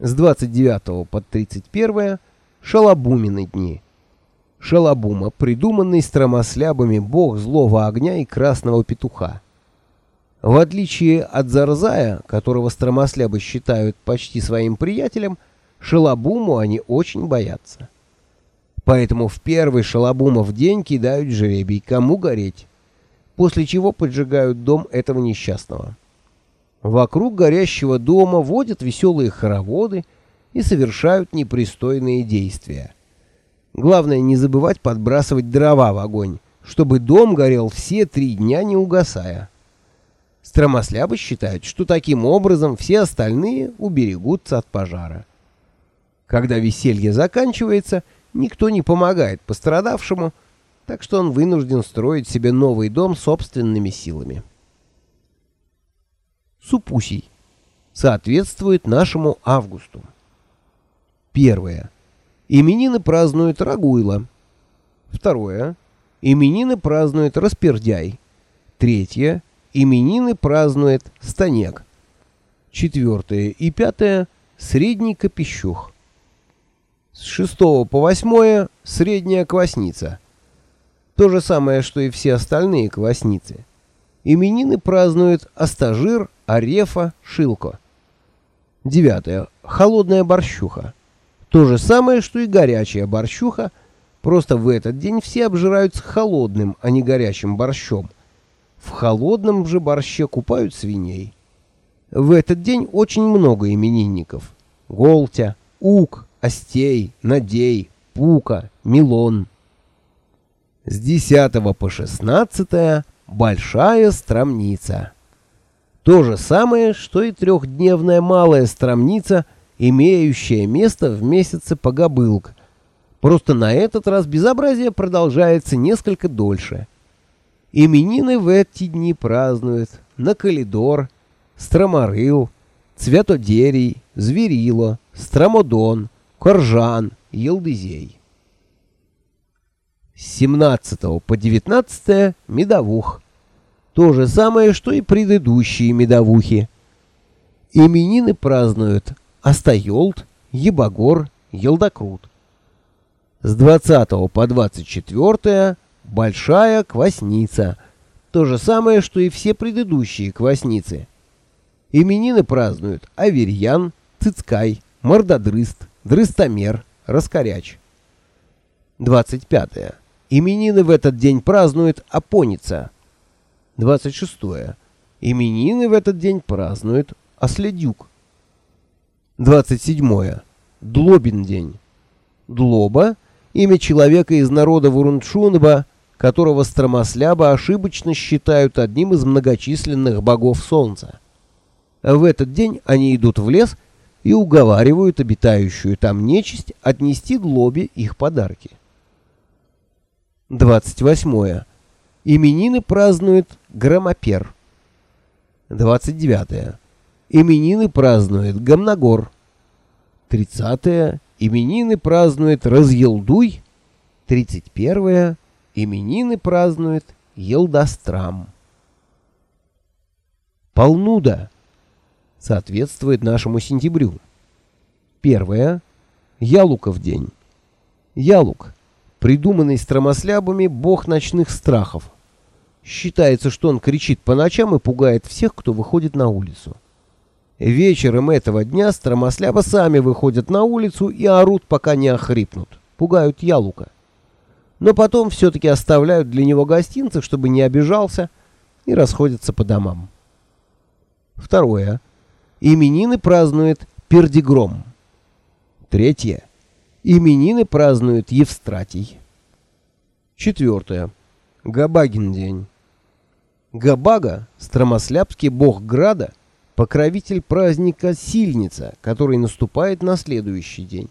С 29 по 31 Шалабумины дни. Шалабума, придуманный стромослябами бог злого огня и красного петуха. В отличие от Зарзая, которого стромослябы считают почти своим приятелем, Шалабуму они очень боятся. Поэтому в первый Шалабумов день кидают жребий, кому гореть, после чего поджигают дом этого несчастного. Вокруг горящего дома водят веселые хороводы и совершают непристойные действия. Главное не забывать подбрасывать дрова в огонь, чтобы дом горел все три дня не угасая. Стромослябы считают, что таким образом все остальные уберегутся от пожара. Когда веселье заканчивается, никто не помогает пострадавшему, так что он вынужден строить себе новый дом собственными силами. Супусий соответствует нашему августу. Первое. Именины празднует Рагуйла. Второе. Именины празднует Распердяй. Третье. Именины празднует Станек. Четвертое и пятое. Средний Копищух. С шестого по восьмое средняя квасница. То же самое, что и все остальные квасницы. Именины празднуют Астажир, Арефа, Шилко. Девятое. Холодная борщуха. То же самое, что и горячая борщуха, просто в этот день все обжираются холодным, а не горячим борщом. В холодном же борще купают свиней. В этот день очень много именинников. Голтя, Ук, Остей, Надей, Пука, Милон. С 10 по 16 большая стромница. То же самое, что и трехдневная малая стромница, имеющая место в месяце Погобылк. Просто на этот раз безобразие продолжается несколько дольше. Именины в эти дни празднуют Накалидор, Строморыл, Цветодерий, Зверило, Стромодон, Коржан, Елдызей. С 17 по 19 медовух. То же самое, что и предыдущие медовухи. Именины празднуют Астаёлт, Ебагор, Елдокрут. С 20 по 24 большая квасница. То же самое, что и все предыдущие квасницы. Именины празднуют Аверьян, Цицкай, Мордодрыст, Дрыстомер, Раскоряч. 25. -е. Именины в этот день празднует Апоница. 26. -е. Именины в этот день празднует Оследюк. 27. -е. Длобин день. Длоба – имя человека из народа Вурунчунба, которого стромосляба ошибочно считают одним из многочисленных богов солнца. В этот день они идут в лес и уговаривают обитающую там нечисть отнести Длобе их подарки. 28. Именины празднует Громопер. 29. Именины празднует Гамногор. 30. Именины празднует Разъелдуй. 31. Именины празднует Елдострам. Полнуда соответствует нашему сентябрю. Первое. Ялуков день. Ялук придуманный стромослябами бог ночных страхов. Считается, что он кричит по ночам и пугает всех, кто выходит на улицу. Вечером этого дня стромосляба сами выходят на улицу и орут, пока не охрипнут. Пугают Ялука. Но потом все-таки оставляют для него гостинцы, чтобы не обижался, и расходятся по домам. Второе. Именины празднует Пердигром. Третье. Именины празднует Евстратий. Четвертое. Габагин день. Габага, стромослябский бог града, покровитель праздника Сильница, который наступает на следующий день.